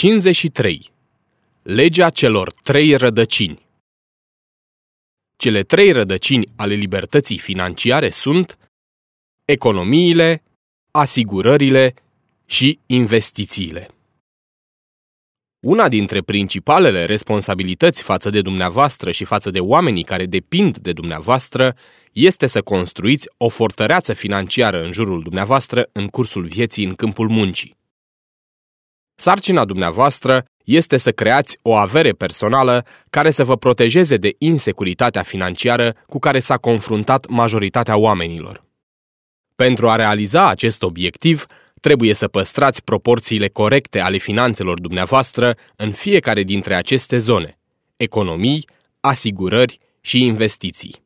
53. Legea celor trei rădăcini Cele trei rădăcini ale libertății financiare sunt economiile, asigurările și investițiile. Una dintre principalele responsabilități față de dumneavoastră și față de oamenii care depind de dumneavoastră este să construiți o fortăreață financiară în jurul dumneavoastră în cursul vieții în câmpul muncii. Sarcina dumneavoastră este să creați o avere personală care să vă protejeze de insecuritatea financiară cu care s-a confruntat majoritatea oamenilor. Pentru a realiza acest obiectiv, trebuie să păstrați proporțiile corecte ale finanțelor dumneavoastră în fiecare dintre aceste zone: economii, asigurări și investiții.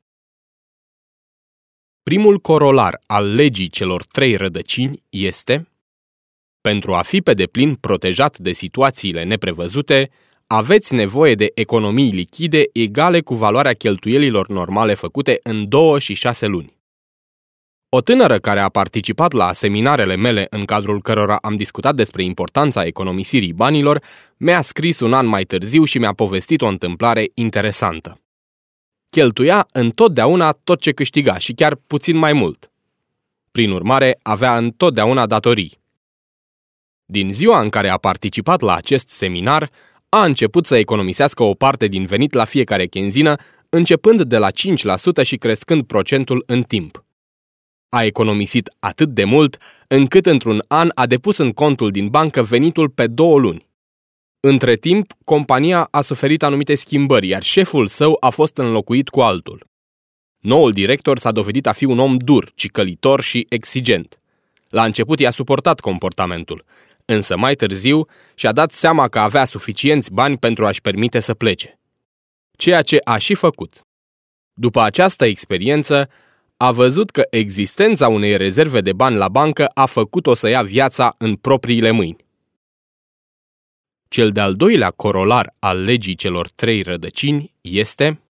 Primul corolar al legii celor trei rădăcini este pentru a fi pe deplin protejat de situațiile neprevăzute, aveți nevoie de economii lichide egale cu valoarea cheltuielilor normale făcute în 2 și 6 luni. O tânără care a participat la seminarele mele în cadrul cărora am discutat despre importanța economisirii banilor, mi-a scris un an mai târziu și mi-a povestit o întâmplare interesantă. Cheltuia întotdeauna tot ce câștiga și chiar puțin mai mult. Prin urmare, avea întotdeauna datorii. Din ziua în care a participat la acest seminar, a început să economisească o parte din venit la fiecare chenzină, începând de la 5% și crescând procentul în timp. A economisit atât de mult, încât într-un an a depus în contul din bancă venitul pe două luni. Între timp, compania a suferit anumite schimbări, iar șeful său a fost înlocuit cu altul. Noul director s-a dovedit a fi un om dur, cicălitor și exigent. La început i-a suportat comportamentul, însă mai târziu și-a dat seama că avea suficienți bani pentru a-și permite să plece. Ceea ce a și făcut. După această experiență, a văzut că existența unei rezerve de bani la bancă a făcut-o să ia viața în propriile mâini. Cel de-al doilea corolar al legii celor trei rădăcini este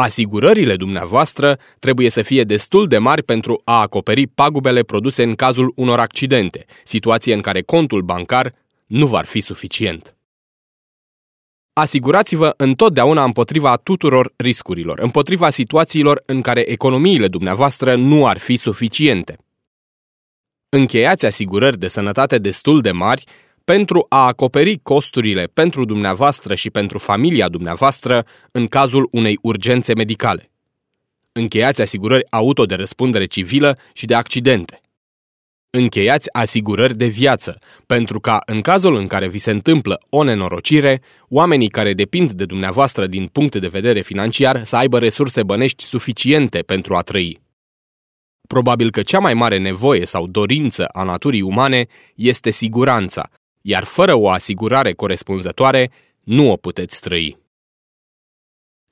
Asigurările dumneavoastră trebuie să fie destul de mari pentru a acoperi pagubele produse în cazul unor accidente, situație în care contul bancar nu va fi suficient. Asigurați-vă întotdeauna împotriva tuturor riscurilor, împotriva situațiilor în care economiile dumneavoastră nu ar fi suficiente. Încheiați asigurări de sănătate destul de mari pentru a acoperi costurile pentru dumneavoastră și pentru familia dumneavoastră în cazul unei urgențe medicale. Încheiați asigurări auto de răspundere civilă și de accidente. Încheiați asigurări de viață, pentru ca, în cazul în care vi se întâmplă o nenorocire, oamenii care depind de dumneavoastră din punct de vedere financiar să aibă resurse bănești suficiente pentru a trăi. Probabil că cea mai mare nevoie sau dorință a naturii umane este siguranța, iar fără o asigurare corespunzătoare, nu o puteți trăi.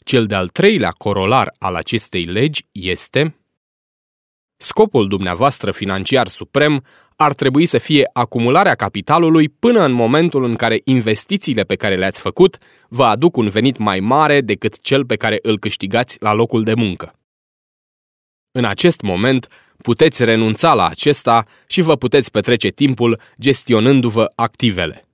Cel de-al treilea corolar al acestei legi este Scopul dumneavoastră financiar suprem ar trebui să fie acumularea capitalului până în momentul în care investițiile pe care le-ați făcut vă aduc un venit mai mare decât cel pe care îl câștigați la locul de muncă. În acest moment, puteți renunța la acesta și vă puteți petrece timpul gestionându-vă activele.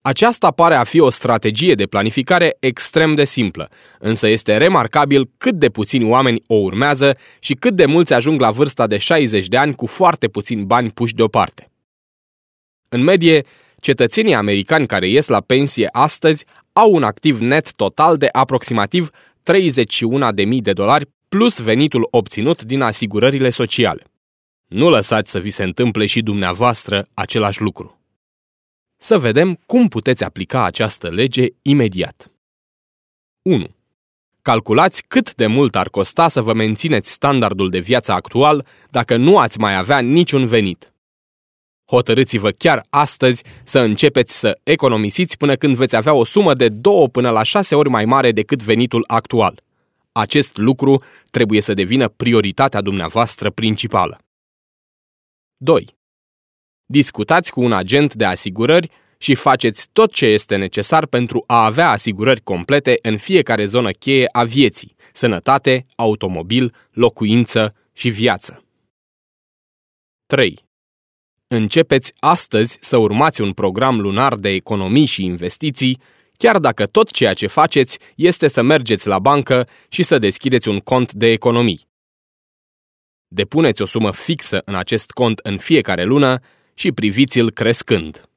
Aceasta pare a fi o strategie de planificare extrem de simplă, însă este remarcabil cât de puțini oameni o urmează și cât de mulți ajung la vârsta de 60 de ani cu foarte puțini bani puși deoparte. În medie, cetățenii americani care ies la pensie astăzi au un activ net total de aproximativ 31.000 de dolari plus venitul obținut din asigurările sociale. Nu lăsați să vi se întâmple și dumneavoastră același lucru. Să vedem cum puteți aplica această lege imediat. 1. Calculați cât de mult ar costa să vă mențineți standardul de viață actual dacă nu ați mai avea niciun venit. Hotărâți-vă chiar astăzi să începeți să economisiți până când veți avea o sumă de 2 până la 6 ori mai mare decât venitul actual. Acest lucru trebuie să devină prioritatea dumneavoastră principală. 2. Discutați cu un agent de asigurări și faceți tot ce este necesar pentru a avea asigurări complete în fiecare zonă cheie a vieții, sănătate, automobil, locuință și viață. 3. Începeți astăzi să urmați un program lunar de economii și investiții, chiar dacă tot ceea ce faceți este să mergeți la bancă și să deschideți un cont de economii. Depuneți o sumă fixă în acest cont în fiecare lună și priviți-l crescând.